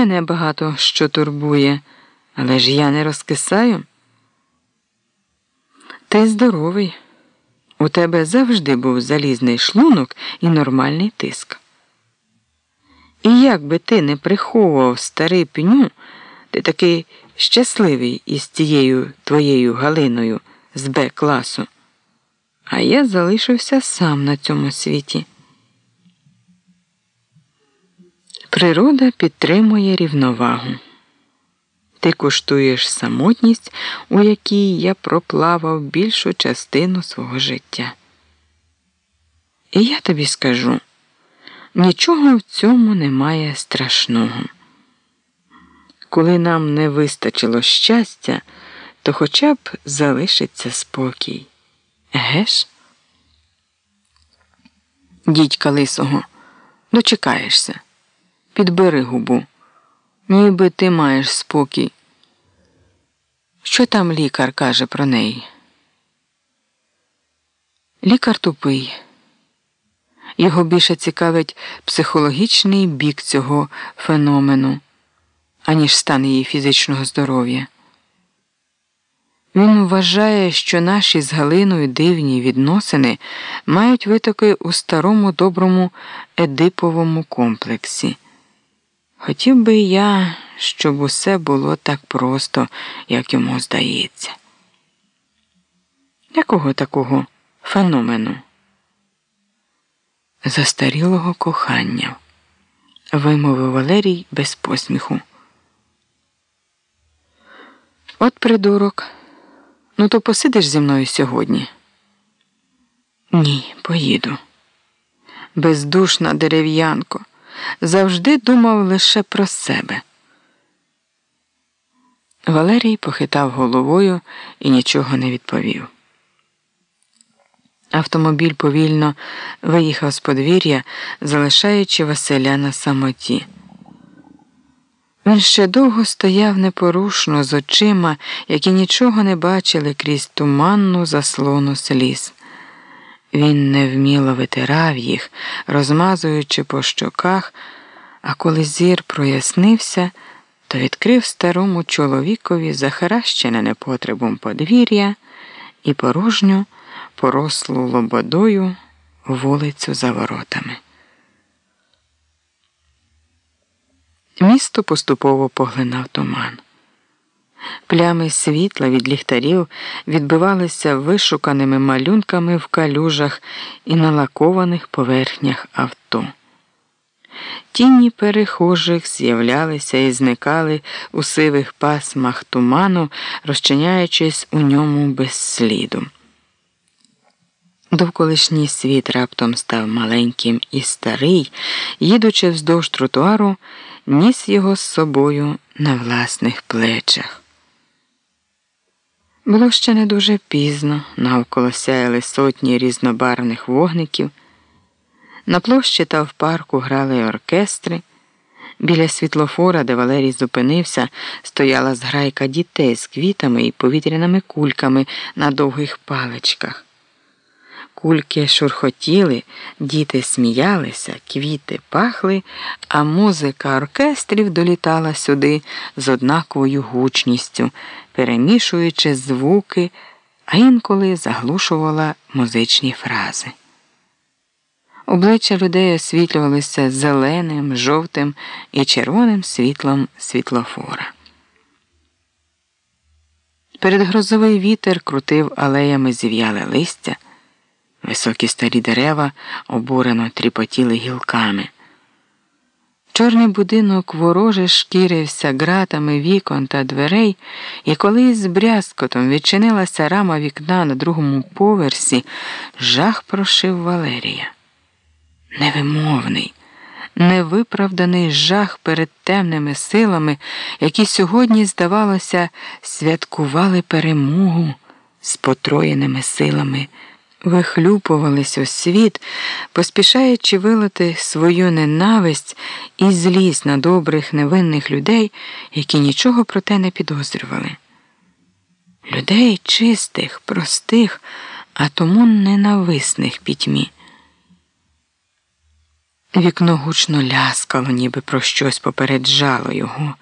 мене багато що турбує, але ж я не розкисаю. Ти здоровий. У тебе завжди був залізний шлунок і нормальний тиск. І як би ти не приховував старий пеню, ти такий щасливий із тією твоєю Галиною з Б класу. А я залишився сам на цьому світі. Природа підтримує рівновагу. Ти куштуєш самотність, у якій я проплавав більшу частину свого життя. І я тобі скажу нічого в цьому немає страшного. Коли нам не вистачило щастя, то хоча б залишиться спокій. Геш? Дідька лисого, дочекаєшся, підбери губу, ніби ти маєш спокій. Що там лікар каже про неї? Лікар тупий. Його більше цікавить психологічний бік цього феномену, аніж стан її фізичного здоров'я. Він вважає, що наші з Галиною дивні відносини мають витоки у старому доброму едиповому комплексі. Хотів би я, щоб усе було так просто, як йому здається. Якого такого феномену? Застарілого кохання, вимовив Валерій без посміху. От придурок. Ну, то посидиш зі мною сьогодні? Ні, поїду. Бездушна дерев'янко. Завжди думав лише про себе. Валерій похитав головою і нічого не відповів. Автомобіль повільно виїхав з подвір'я, залишаючи Василя на самоті. Він ще довго стояв непорушно з очима, які нічого не бачили крізь туманну заслону сліз. Він невміло витирав їх, розмазуючи по щоках, а коли зір прояснився, то відкрив старому чоловікові захаращене непотребом подвір'я і порожню, порослу лободою вулицю за воротами. Місто поступово поглинав туман. Плями світла від ліхтарів відбивалися вишуканими малюнками в калюжах і на лакованих поверхнях авто. Тіні перехожих з'являлися і зникали у сивих пасмах туману, розчиняючись у ньому без сліду. Довколишній світ раптом став маленьким і старий, їдучи вздовж тротуару, ніс його з собою на власних плечах. Було ще не дуже пізно, навколо сяяли сотні різнобарвних вогників. На площі та в парку грали оркестри. Біля світлофора, де Валерій зупинився, стояла зграйка дітей з квітами і повітряними кульками на довгих паличках. Кульки шурхотіли, діти сміялися, квіти пахли, а музика оркестрів долітала сюди з однаковою гучністю, перемішуючи звуки, а інколи заглушувала музичні фрази. Обличчя людей освітлювалися зеленим, жовтим і червоним світлом світлофора. Передгрозовий вітер крутив алеями зів'яле листя. Високі старі дерева обурено тріпотіли гілками. Чорний будинок вороже шкірився ґратами вікон та дверей, і коли з брязкотом відчинилася рама вікна на другому поверсі, жах прошив Валерія. Невимовний, невиправданий жах перед темними силами, які сьогодні, здавалося, святкували перемогу з потроєними силами вихлюпувались у світ, поспішаючи вилити свою ненависть і злість на добрих невинних людей, які нічого про те не підозрювали. Людей чистих, простих, а тому ненависних пітьмі. Вікно гучно ляскало, ніби про щось попереджало його.